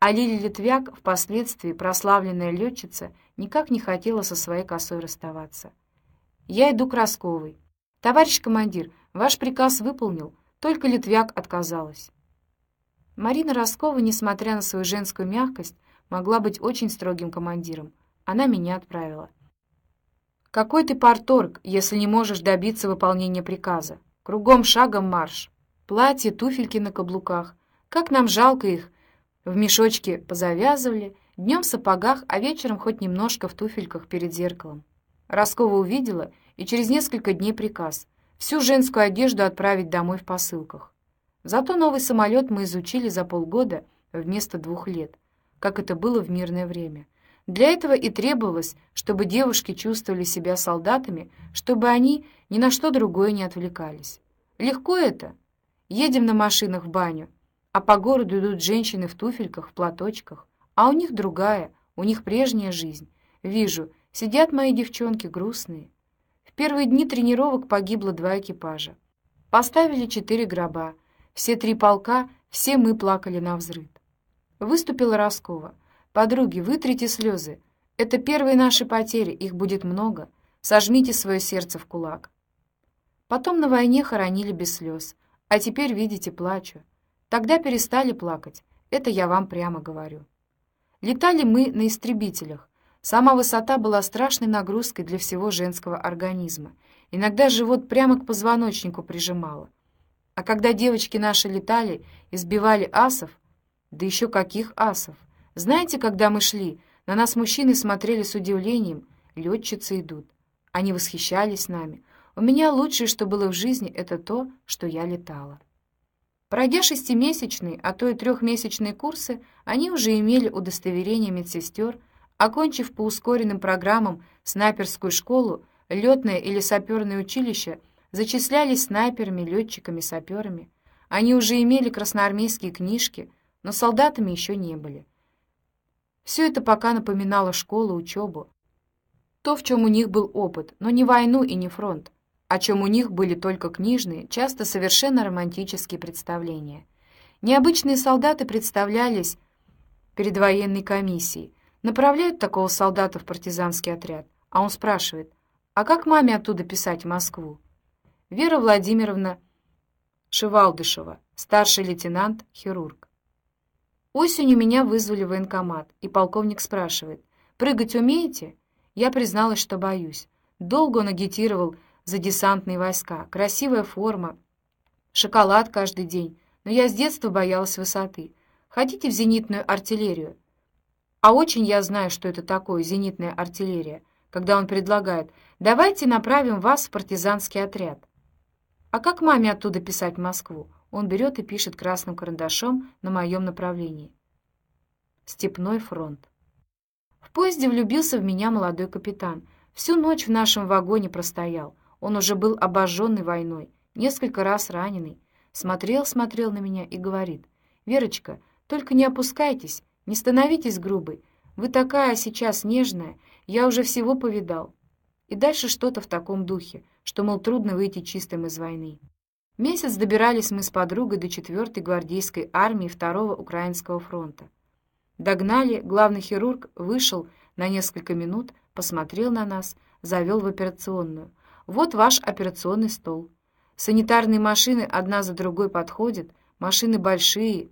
А Лили Литвяк, впоследствии прославленная летчица, никак не хотела со своей косой расставаться. «Я иду к Росковой. Товарищ командир, ваш приказ выполнил, только Литвяк отказалась». Марина Роскова, несмотря на свою женскую мягкость, могла быть очень строгим командиром. Она меня отправила. «Какой ты порторг, если не можешь добиться выполнения приказа? Кругом шагом марш. Платье, туфельки на каблуках. Как нам жалко их, в мешочке позавязывали, днем в сапогах, а вечером хоть немножко в туфельках перед зеркалом. Роскова увидела, и через несколько дней приказ всю женскую одежду отправить домой в посылках. Зато новый самолет мы изучили за полгода вместо двух лет, как это было в мирное время. Для этого и требовалось, чтобы девушки чувствовали себя солдатами, чтобы они ни на что другое не отвлекались. Легко это. Едем на машинах в баню, а по городу идут женщины в туфельках, в платочках, а у них другая, у них прежняя жизнь. Вижу, сидят мои девчонки грустные. В первые дни тренировок погибло два экипажа. Поставили четыре гроба. Все три полка, все мы плакали на взрыв. Выступила Роскова. «Подруги, вытрите слезы. Это первые наши потери, их будет много. Сожмите свое сердце в кулак». Потом на войне хоронили без слез. А теперь, видите, плачу. Тогда перестали плакать, это я вам прямо говорю. Летали мы на истребителях. Сама высота была страшной нагрузкой для всего женского организма. Иногда живот прямо к позвоночнику прижимало. А когда девочки наши летали и сбивали асов, да еще каких асов! Знаете, когда мы шли, на нас мужчины смотрели с удивлением, летчицы идут. Они восхищались нами. У меня лучшее, что было в жизни, это то, что я летала. Пройдя шестимесячные, а то и трехмесячные курсы, они уже имели удостоверение медсестер, окончив по ускоренным программам снайперскую школу, летное или саперное училище, зачислялись снайперами, летчиками, саперами. Они уже имели красноармейские книжки, но солдатами еще не были. Все это пока напоминало школу, учебу. То, в чем у них был опыт, но не войну и не фронт о чем у них были только книжные, часто совершенно романтические представления. Необычные солдаты представлялись перед военной комиссией. Направляют такого солдата в партизанский отряд, а он спрашивает, а как маме оттуда писать в Москву? Вера Владимировна Шевалдышева, старший лейтенант, хирург. Осенью меня вызвали в военкомат, и полковник спрашивает, «Прыгать умеете?» Я призналась, что боюсь. Долго он агитировал за десантные войска, красивая форма, шоколад каждый день, но я с детства боялась высоты. Хотите в зенитную артиллерию? А очень я знаю, что это такое зенитная артиллерия, когда он предлагает «давайте направим вас в партизанский отряд». А как маме оттуда писать в Москву? Он берет и пишет красным карандашом на моем направлении. Степной фронт. В поезде влюбился в меня молодой капитан. Всю ночь в нашем вагоне простоял. Он уже был обожженный войной, несколько раз раненый. Смотрел, смотрел на меня и говорит, «Верочка, только не опускайтесь, не становитесь грубой. Вы такая сейчас нежная, я уже всего повидал». И дальше что-то в таком духе, что, мол, трудно выйти чистым из войны. Месяц добирались мы с подругой до 4-й гвардейской армии 2-го Украинского фронта. Догнали, главный хирург вышел на несколько минут, посмотрел на нас, завел в операционную. Вот ваш операционный стол. Санитарные машины одна за другой подходят, машины большие.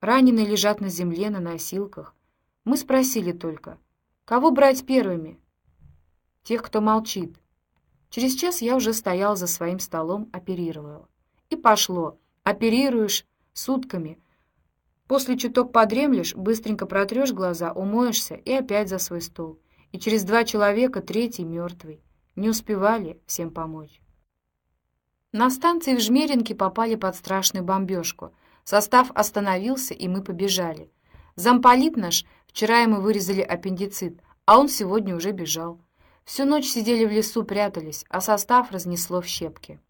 Раненые лежат на земле на носилках. Мы спросили только, кого брать первыми? Тех, кто молчит. Через час я уже стоял за своим столом, оперировал. И пошло. Оперируешь сутками. После чуток подремлешь, быстренько протрешь глаза, умоешься и опять за свой стол. И через два человека третий мертвый. Не успевали всем помочь. На станции в Жмеринке попали под страшную бомбежку. Состав остановился, и мы побежали. Замполит наш, вчера ему вырезали аппендицит, а он сегодня уже бежал. Всю ночь сидели в лесу, прятались, а состав разнесло в щепки.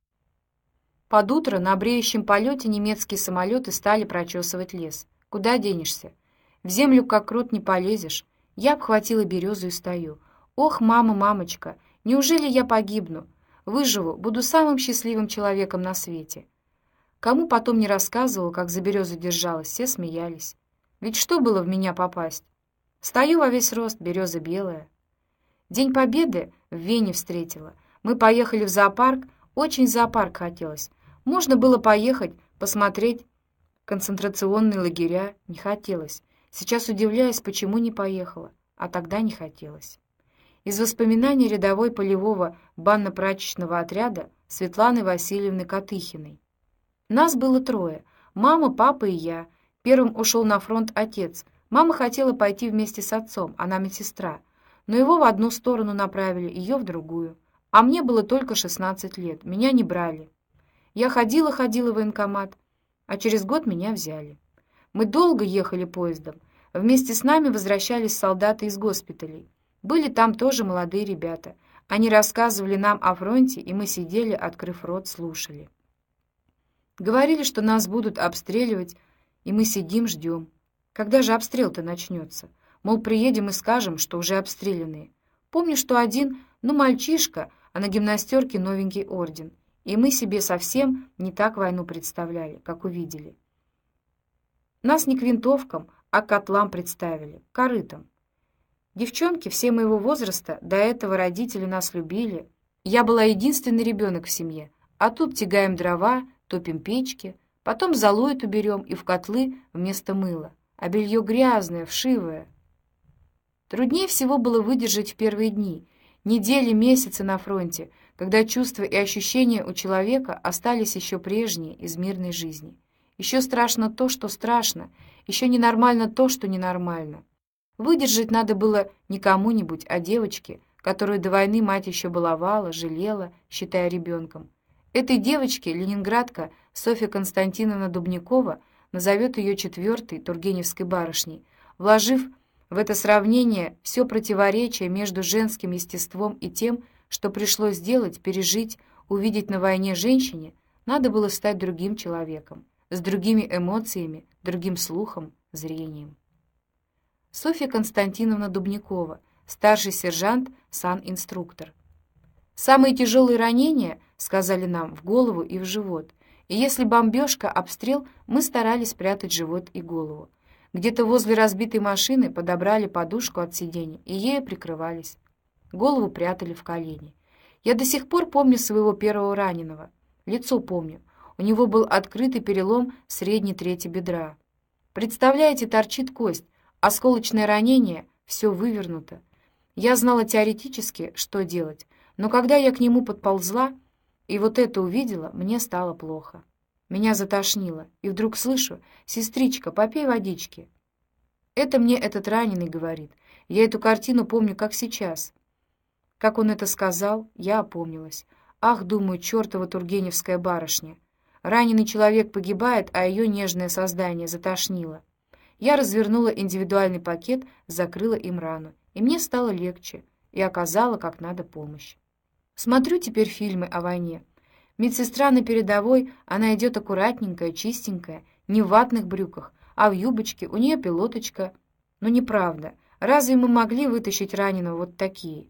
Под утро на бреющем полете немецкие самолеты стали прочесывать лес. Куда денешься? В землю как крут не полезешь. Я обхватила березу и стою. Ох, мама, мамочка, Неужели я погибну? Выживу, буду самым счастливым человеком на свете. Кому потом не рассказывал, как за березу держалась, все смеялись. Ведь что было в меня попасть? Стою во весь рост, береза белая. День Победы в Вене встретила. Мы поехали в зоопарк, очень в зоопарк хотелось. Можно было поехать, посмотреть концентрационные лагеря, не хотелось. Сейчас удивляюсь, почему не поехала, а тогда не хотелось. Из воспоминаний рядовой полевого банно-прачечного отряда Светланы Васильевны Катыхиной. Нас было трое: мама, папа и я. Первым ушел на фронт отец. Мама хотела пойти вместе с отцом, она медсестра, но его в одну сторону направили, ее в другую. А мне было только 16 лет, меня не брали. Я ходила-ходила в военкомат, а через год меня взяли. Мы долго ехали поездом. Вместе с нами возвращались солдаты из госпиталей. Были там тоже молодые ребята. Они рассказывали нам о фронте, и мы сидели, открыв рот, слушали. Говорили, что нас будут обстреливать, и мы сидим, ждем. Когда же обстрел-то начнется? Мол, приедем и скажем, что уже обстрелянные. Помню, что один, ну, мальчишка, а на гимнастерке новенький орден. И мы себе совсем не так войну представляли, как увидели. Нас не к винтовкам, а к котлам представили, корытам. Девчонки все моего возраста, до этого родители нас любили. Я была единственный ребенок в семье. А тут тягаем дрова, топим печки, потом золу эту берем и в котлы вместо мыла. А белье грязное, вшивое. Труднее всего было выдержать в первые дни, недели, месяцы на фронте, когда чувства и ощущения у человека остались еще прежние из мирной жизни. Еще страшно то, что страшно, еще ненормально то, что ненормально. Выдержать надо было не кому-нибудь, а девочке, которую до войны мать еще баловала, жалела, считая ребенком. Этой девочке ленинградка Софья Константиновна Дубникова назовет ее четвертой Тургеневской барышней, вложив в это сравнение все противоречие между женским естеством и тем, что пришлось сделать, пережить, увидеть на войне женщине, надо было стать другим человеком, с другими эмоциями, другим слухом, зрением. Софья Константиновна Дубникова, старший сержант, сан-инструктор. Самые тяжелые ранения, сказали нам, в голову и в живот. И если бомбежка, обстрел, мы старались прятать живот и голову. Где-то возле разбитой машины подобрали подушку от сиденья и ею прикрывались. Голову прятали в колени. Я до сих пор помню своего первого раненого. Лицо помню. У него был открытый перелом средней трети бедра. Представляете, торчит кость, Осколочное ранение, все вывернуто. Я знала теоретически, что делать, но когда я к нему подползла и вот это увидела, мне стало плохо. Меня затошнило, и вдруг слышу: "Сестричка, попей водички". Это мне этот раненый говорит. Я эту картину помню как сейчас. Как он это сказал, я опомнилась. Ах, думаю, чертова тургеневская барышня. Раненый человек погибает, а ее нежное создание затошнило. Я развернула индивидуальный пакет, закрыла им рану, и мне стало легче, и оказала как надо помощь. Смотрю теперь фильмы о войне. Медсестра на передовой, она идет аккуратненькая, чистенькая, не в ватных брюках, а в юбочке, у нее пилоточка. Но неправда. Разве мы могли вытащить раненого вот такие?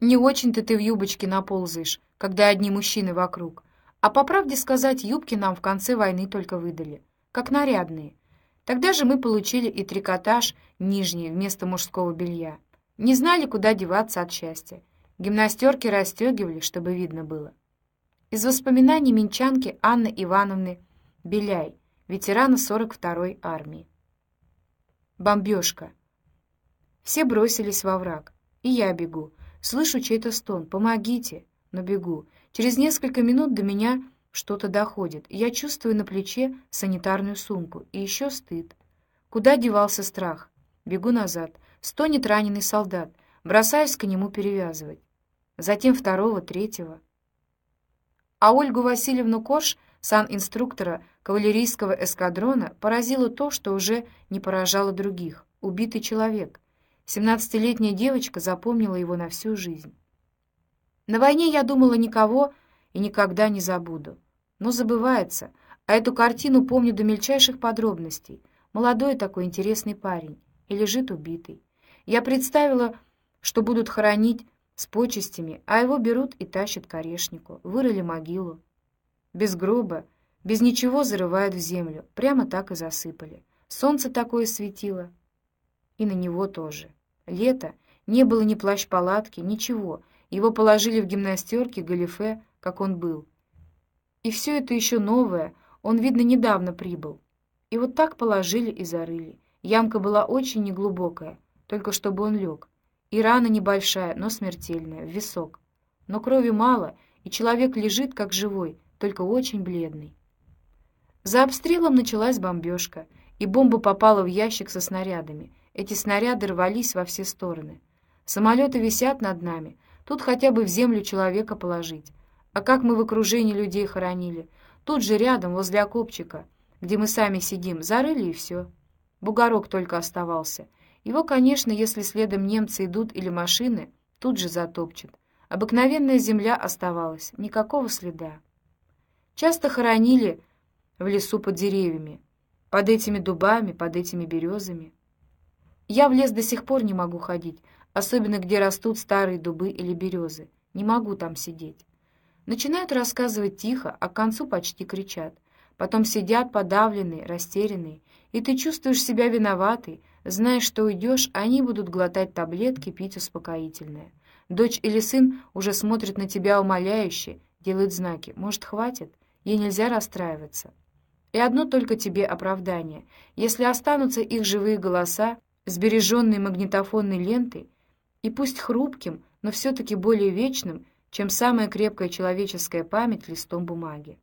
Не очень-то ты в юбочке наползаешь, когда одни мужчины вокруг. А по правде сказать, юбки нам в конце войны только выдали, как нарядные. Тогда же мы получили и трикотаж нижний вместо мужского белья. Не знали, куда деваться от счастья. Гимнастерки расстегивали, чтобы видно было. Из воспоминаний минчанки Анны Ивановны Беляй, ветерана 42-й армии. Бомбежка. Все бросились во враг. И я бегу. Слышу чей-то стон. «Помогите!» Но бегу. Через несколько минут до меня что-то доходит. Я чувствую на плече санитарную сумку. И еще стыд. Куда девался страх? Бегу назад. Стонет раненый солдат. Бросаюсь к нему перевязывать. Затем второго, третьего. А Ольгу Васильевну Корж, сан-инструктора кавалерийского эскадрона, поразило то, что уже не поражало других. Убитый человек. Семнадцатилетняя девочка запомнила его на всю жизнь. На войне я думала никого и никогда не забуду. Но забывается, а эту картину помню до мельчайших подробностей. Молодой такой интересный парень и лежит убитый. Я представила, что будут хоронить с почестями, а его берут и тащат к орешнику. Вырыли могилу. Без гроба, без ничего зарывают в землю, прямо так и засыпали. Солнце такое светило. И на него тоже. Лето. Не было ни плащ-палатки, ничего. Его положили в гимнастерке, галифе, как он был. И все это еще новое. Он, видно, недавно прибыл. И вот так положили и зарыли. Ямка была очень неглубокая, только чтобы он лег. И рана небольшая, но смертельная, в висок. Но крови мало, и человек лежит как живой, только очень бледный. За обстрелом началась бомбежка, и бомба попала в ящик со снарядами. Эти снаряды рвались во все стороны. Самолеты висят над нами, тут хотя бы в землю человека положить. А как мы в окружении людей хоронили? Тут же рядом, возле окопчика, где мы сами сидим, зарыли и все. Бугорок только оставался — его, конечно, если следом немцы идут или машины, тут же затопчет. Обыкновенная земля оставалась, никакого следа. Часто хоронили в лесу под деревьями, под этими дубами, под этими березами. Я в лес до сих пор не могу ходить, особенно где растут старые дубы или березы. Не могу там сидеть. Начинают рассказывать тихо, а к концу почти кричат. Потом сидят подавленные, растерянные, и ты чувствуешь себя виноватой, знаешь, что уйдешь, они будут глотать таблетки, пить успокоительное. Дочь или сын уже смотрят на тебя умоляюще, делают знаки. Может, хватит? Ей нельзя расстраиваться. И одно только тебе оправдание. Если останутся их живые голоса, сбереженные магнитофонной лентой, и пусть хрупким, но все-таки более вечным, чем самая крепкая человеческая память листом бумаги.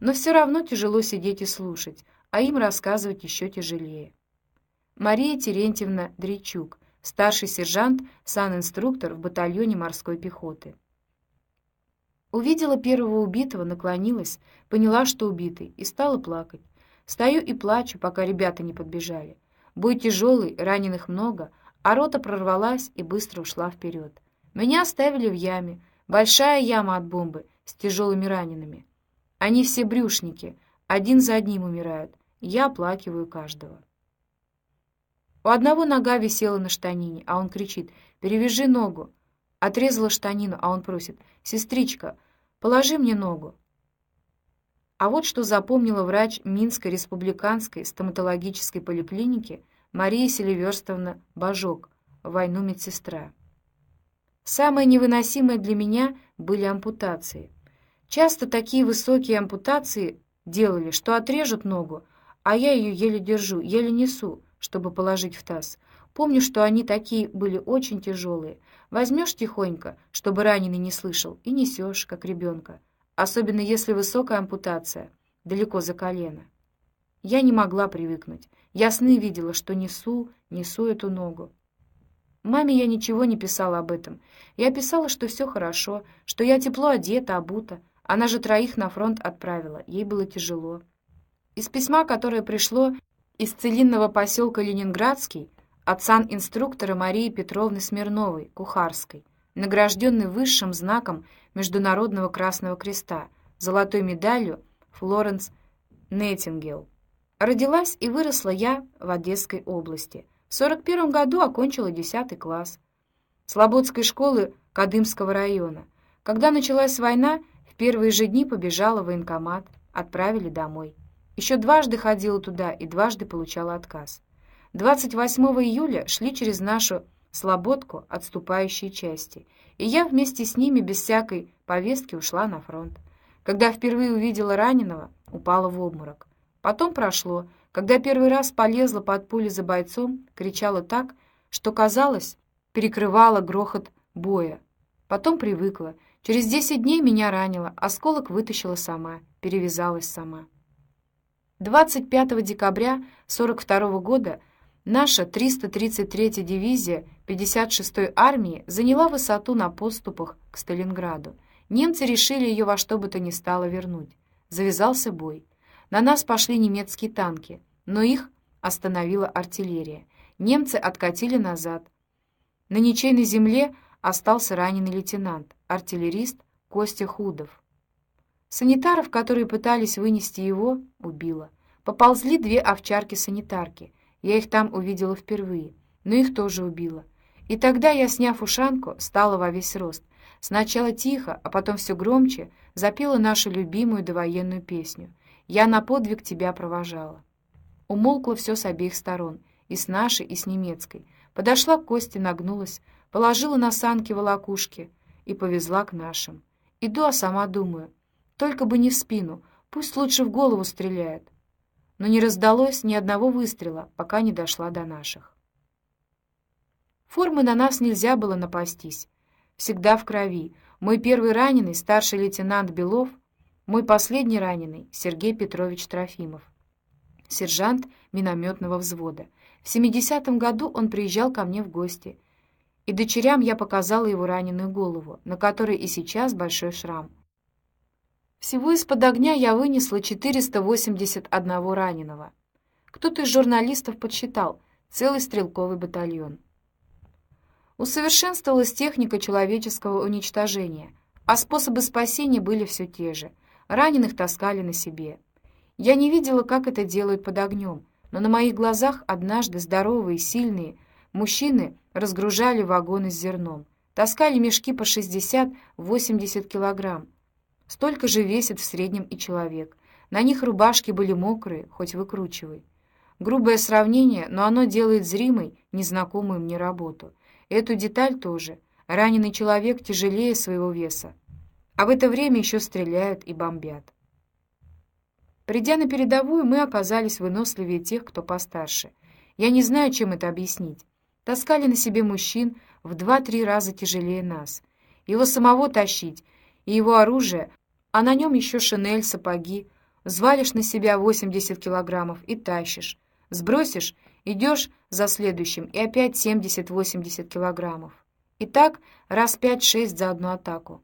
Но все равно тяжело сидеть и слушать, а им рассказывать еще тяжелее. Мария Терентьевна Дричук, старший сержант, санинструктор в батальоне морской пехоты. Увидела первого убитого, наклонилась, поняла, что убитый, и стала плакать. Стою и плачу, пока ребята не подбежали. Бой тяжелый, раненых много, а рота прорвалась и быстро ушла вперед. Меня оставили в яме, большая яма от бомбы с тяжелыми ранеными. Они все брюшники, один за одним умирают. Я оплакиваю каждого. У одного нога висела на штанине, а он кричит «Перевяжи ногу!» Отрезала штанину, а он просит «Сестричка, положи мне ногу!» А вот что запомнила врач Минской республиканской стоматологической поликлиники Мария Селиверстовна Бажок, войну медсестра. Самое невыносимое для меня были ампутации. Часто такие высокие ампутации делали, что отрежут ногу, а я ее еле держу, еле несу, чтобы положить в таз. Помню, что они такие были очень тяжелые. Возьмешь тихонько, чтобы раненый не слышал, и несешь, как ребенка. Особенно если высокая ампутация, далеко за колено. Я не могла привыкнуть. Я сны видела, что несу, несу эту ногу. Маме я ничего не писала об этом. Я писала, что все хорошо, что я тепло одета, обута. Она же троих на фронт отправила, ей было тяжело. Из письма, которое пришло из целинного поселка Ленинградский от сан-инструктора Марии Петровны Смирновой, Кухарской, награжденной высшим знаком Международного Красного Креста, золотой медалью Флоренс Неттингел. Родилась и выросла я в Одесской области. В 41 году окончила 10 класс Слободской школы Кадымского района. Когда началась война, в первые же дни побежала в военкомат, отправили домой. Еще дважды ходила туда и дважды получала отказ. 28 июля шли через нашу слободку отступающие части, и я вместе с ними без всякой повестки ушла на фронт. Когда впервые увидела раненого, упала в обморок. Потом прошло, когда первый раз полезла под пули за бойцом, кричала так, что, казалось, перекрывала грохот боя. Потом привыкла. Через 10 дней меня ранило, осколок вытащила сама, перевязалась сама. 25 декабря 42 года наша 333-я дивизия 56-й армии заняла высоту на подступах к Сталинграду. Немцы решили ее во что бы то ни стало вернуть. Завязался бой. На нас пошли немецкие танки, но их остановила артиллерия. Немцы откатили назад. На ничейной земле остался раненый лейтенант, артиллерист Костя Худов. Санитаров, которые пытались вынести его, убило. Поползли две овчарки-санитарки. Я их там увидела впервые, но их тоже убило. И тогда я, сняв ушанку, стала во весь рост. Сначала тихо, а потом все громче запела нашу любимую довоенную песню. «Я на подвиг тебя провожала». Умолкло все с обеих сторон, и с нашей, и с немецкой. Подошла к Косте, нагнулась, положила на санки волокушки и повезла к нашим. Иду, а сама думаю, только бы не в спину, пусть лучше в голову стреляет. Но не раздалось ни одного выстрела, пока не дошла до наших. Формы на нас нельзя было напастись. Всегда в крови. Мой первый раненый, старший лейтенант Белов, мой последний раненый, Сергей Петрович Трофимов, сержант минометного взвода. В 70-м году он приезжал ко мне в гости, и дочерям я показала его раненую голову, на которой и сейчас большой шрам. Всего из-под огня я вынесла 481 раненого. Кто-то из журналистов подсчитал целый стрелковый батальон. Усовершенствовалась техника человеческого уничтожения, а способы спасения были все те же. Раненых таскали на себе. Я не видела, как это делают под огнем, но на моих глазах однажды здоровые, сильные мужчины разгружали вагоны с зерном, таскали мешки по 60-80 килограмм. Столько же весит в среднем и человек. На них рубашки были мокрые, хоть выкручивай. Грубое сравнение, но оно делает зримой незнакомую мне работу — Эту деталь тоже. Раненый человек тяжелее своего веса. А в это время еще стреляют и бомбят. Придя на передовую, мы оказались выносливее тех, кто постарше. Я не знаю, чем это объяснить. Таскали на себе мужчин в два-три раза тяжелее нас. Его самого тащить, и его оружие, а на нем еще шинель, сапоги. Взвалишь на себя 80 килограммов и тащишь. Сбросишь Идешь за следующим, и опять 70-80 килограммов. И так раз 5-6 за одну атаку.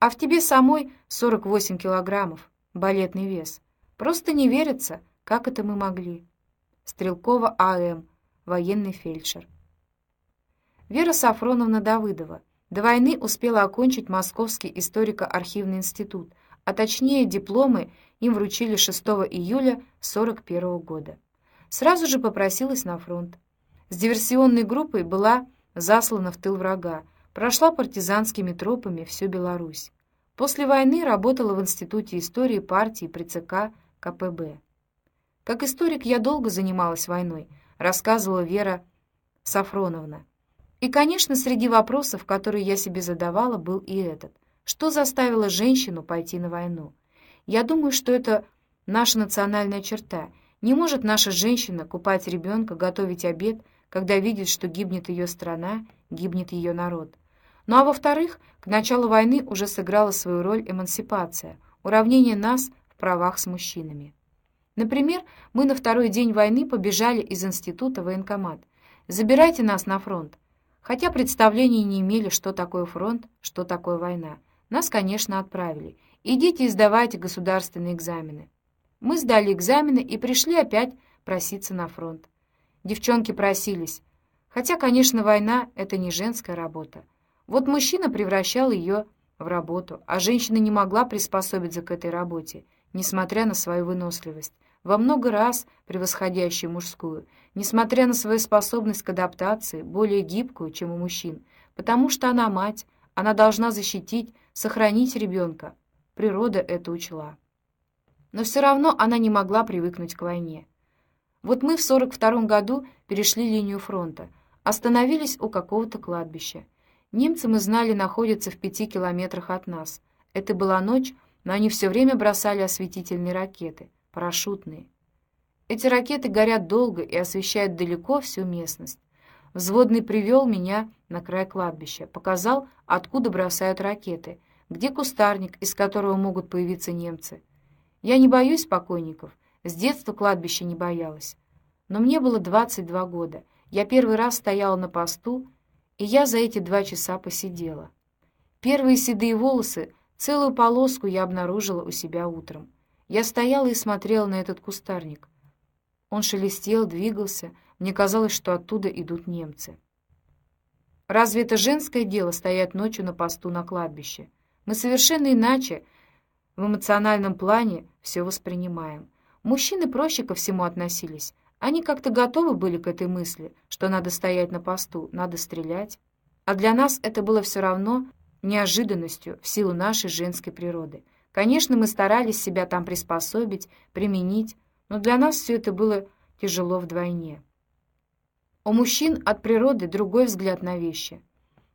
А в тебе самой 48 килограммов, балетный вес. Просто не верится, как это мы могли. Стрелкова А.М., военный фельдшер. Вера Сафроновна Давыдова. До войны успела окончить Московский историко-архивный институт, а точнее дипломы им вручили 6 июля 41 года сразу же попросилась на фронт. С диверсионной группой была заслана в тыл врага, прошла партизанскими тропами всю Беларусь. После войны работала в Институте истории партии при ЦК КПБ. Как историк я долго занималась войной, рассказывала Вера Сафроновна. И, конечно, среди вопросов, которые я себе задавала, был и этот. Что заставило женщину пойти на войну? Я думаю, что это наша национальная черта, не может наша женщина купать ребенка, готовить обед, когда видит, что гибнет ее страна, гибнет ее народ. Ну а во-вторых, к началу войны уже сыграла свою роль эмансипация, уравнение нас правах с мужчинами. Например, мы на второй день войны побежали из института в военкомат. «Забирайте нас на фронт». Хотя представления не имели, что такое фронт, что такое война. Нас, конечно, отправили. Идите и сдавайте государственные экзамены. Мы сдали экзамены и пришли опять проситься на фронт. Девчонки просились. Хотя, конечно, война — это не женская работа. Вот мужчина превращал ее в работу, а женщина не могла приспособиться к этой работе, несмотря на свою выносливость, во много раз превосходящую мужскую, несмотря на свою способность к адаптации, более гибкую, чем у мужчин, потому что она мать, она должна защитить, сохранить ребенка. Природа это учла но все равно она не могла привыкнуть к войне. Вот мы в 42 году перешли линию фронта, остановились у какого-то кладбища. Немцы, мы знали, находятся в пяти километрах от нас. Это была ночь, но они все время бросали осветительные ракеты, парашютные. Эти ракеты горят долго и освещают далеко всю местность. Взводный привел меня на край кладбища, показал, откуда бросают ракеты, где кустарник, из которого могут появиться немцы. Я не боюсь покойников, с детства кладбища не боялась. Но мне было 22 года, я первый раз стояла на посту, и я за эти два часа посидела. Первые седые волосы, целую полоску я обнаружила у себя утром. Я стояла и смотрела на этот кустарник. Он шелестел, двигался, мне казалось, что оттуда идут немцы. Разве это женское дело стоять ночью на посту на кладбище? Мы совершенно иначе в эмоциональном плане все воспринимаем. Мужчины проще ко всему относились. Они как-то готовы были к этой мысли, что надо стоять на посту, надо стрелять. А для нас это было все равно неожиданностью в силу нашей женской природы. Конечно, мы старались себя там приспособить, применить, но для нас все это было тяжело вдвойне. У мужчин от природы другой взгляд на вещи.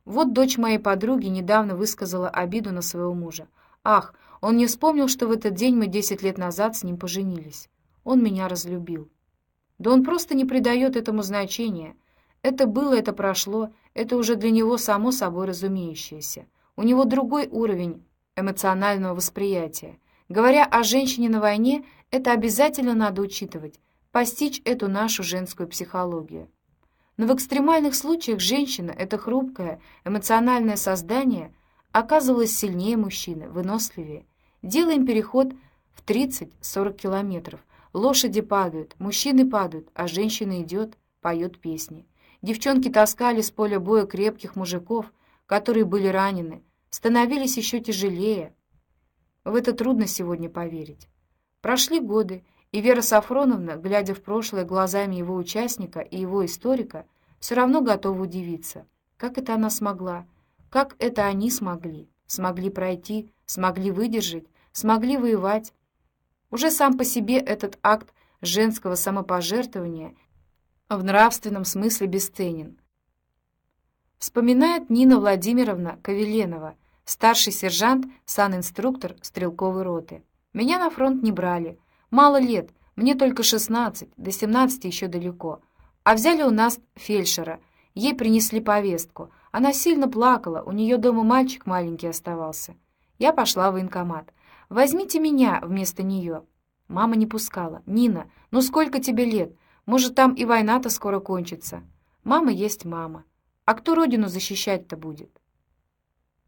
Вот дочь моей подруги недавно высказала обиду на своего мужа. Ах, он не вспомнил, что в этот день мы десять лет назад с ним поженились. Он меня разлюбил. Да он просто не придает этому значения. Это было, это прошло, это уже для него само собой разумеющееся. У него другой уровень эмоционального восприятия. Говоря о женщине на войне, это обязательно надо учитывать, постичь эту нашу женскую психологию. Но в экстремальных случаях женщина, это хрупкое, эмоциональное создание, оказывалась сильнее мужчины, выносливее. Делаем переход в 30-40 километров. Лошади падают, мужчины падают, а женщина идет, поет песни. Девчонки таскали с поля боя крепких мужиков, которые были ранены, становились еще тяжелее. В это трудно сегодня поверить. Прошли годы, и Вера Сафроновна, глядя в прошлое глазами его участника и его историка, все равно готова удивиться. Как это она смогла? Как это они смогли? Смогли пройти, смогли выдержать, смогли воевать. Уже сам по себе этот акт женского самопожертвования в нравственном смысле бесценен. Вспоминает Нина Владимировна Ковеленова, старший сержант, санинструктор стрелковой роты. Меня на фронт не брали, Мало лет, мне только 16, до 17 еще далеко. А взяли у нас фельдшера. Ей принесли повестку. Она сильно плакала, у нее дома мальчик маленький оставался. Я пошла в военкомат. «Возьмите меня вместо нее». Мама не пускала. «Нина, ну сколько тебе лет? Может, там и война-то скоро кончится?» «Мама есть мама. А кто родину защищать-то будет?»